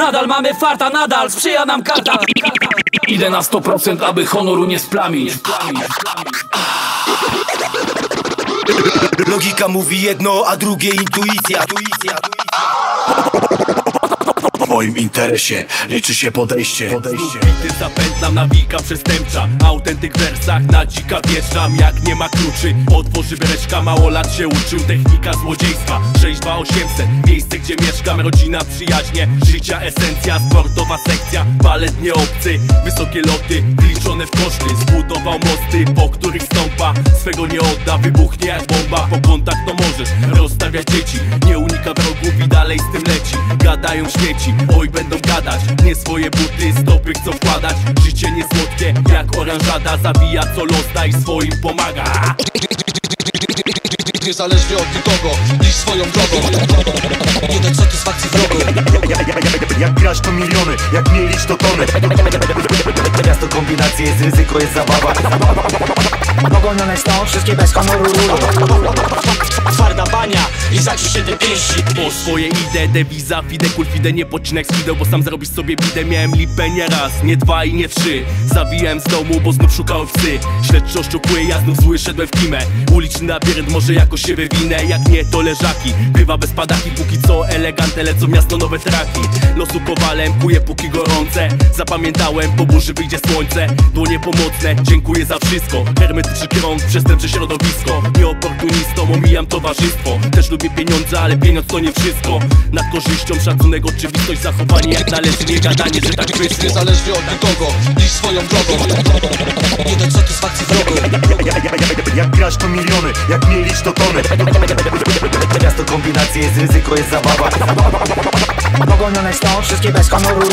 Nadal mamy farta, nadal sprzyja nam karta. Idę na 100% aby honoru nie splamić. Logika mówi jedno, a drugie intuicja moim interesie. Liczy się podejście, podejście. Ty zapętlam na wilka przestępcza. Autentyk wersach na dzika wjeżdżam. Jak nie ma kluczy Otworzy bereczka Mało lat się uczył technika złodziejstwa. 62800 Miejsce gdzie mieszkam. Rodzina, przyjaźnie Życia esencja. Sportowa sekcja Balet nie obcy Wysokie loty Wliczone w koszty. Zbudował mosty Po których stąpa. Swego nie odda Wybuchnie jak bomba. Po kontakt to możesz Rozstawiać dzieci. Nie unika wrogów i dalej z tym leci. Gadają śmieci Oj będą gadać. Nie swoje buty Stopy chcą wkładać. Życie nie słodkie Jak oranżada. Zabija co los Daj swoim pomaga. Niezależnie od nikogo, iść swoją drogą. Nie dać satysfakcji wrogu Jak, grać to miliony, jak nie licz to tony. Miasto kombinacje jest ryzyko, jest zabawa. Pogonione są wszystkie bez honoru Twarda bania i zaciśnięte pięści. Po swoje idę, dewiza Fide kul fide, nie pocinek z Bo sam zarobisz sobie bidę. Miałem lipę nie raz, nie dwa i nie trzy. Zawijałem z domu, bo znów szukałem psy. Śledczy oszczupuje, ja znów zły szedłem w kimę. Uliczny labirynt, może jakoś się wywinę Jak nie, to leżaki. Bywa bez padaki, póki co elegante Lecą miasto nowe traki. Losu kowalem, kuje póki gorące. Zapamiętałem, po burzy wyjdzie słońce. Dłonie pomocne, dziękuję za wszystko. Hermetyczny krąg, przestępcze środowisko. Nieoportunistom omijam towarzystwo. Też lubię pieniądze, ale pieniądz to nie wszystko. Nad korzyścią szacunek, oczywistość, zachowanie jak należy Nie gadanie, że tak wyszło. Niezależnie od nikogo, iść swoją drogą. Nie dać satysfakcji wrogu jak, grać to miliony, jak nie licz to tony. Miasto kombinacje jest ryzyko, jest zabawa. Pogonione są wszystkie bez honoru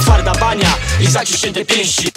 Twarda bania i zaciśnięte pięści